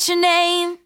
what's your name?